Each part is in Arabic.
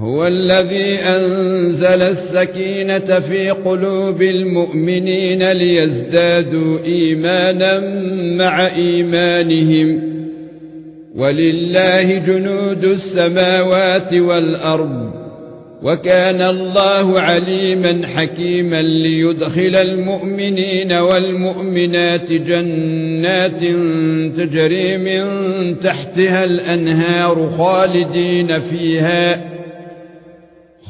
هو الذي أنزل السكينة في قلوب المؤمنين ليزدادوا إيمانا مع إيمانهم. ولله جنود السماوات والأرض. وكان الله عليما حكيما ليدخل المؤمنين والمؤمنات جنات تجري من تحتها الأنهار خالدين فيها.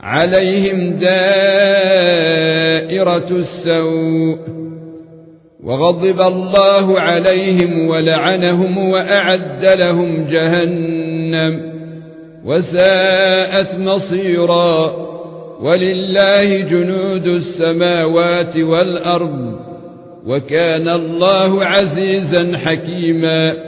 عليهم دائرة السوء وغضب الله عليهم ولعنهم وأعد لهم جهنم وساءت مصيرا ولله جنود السماوات والأرض وكان الله عزيزا حكيما.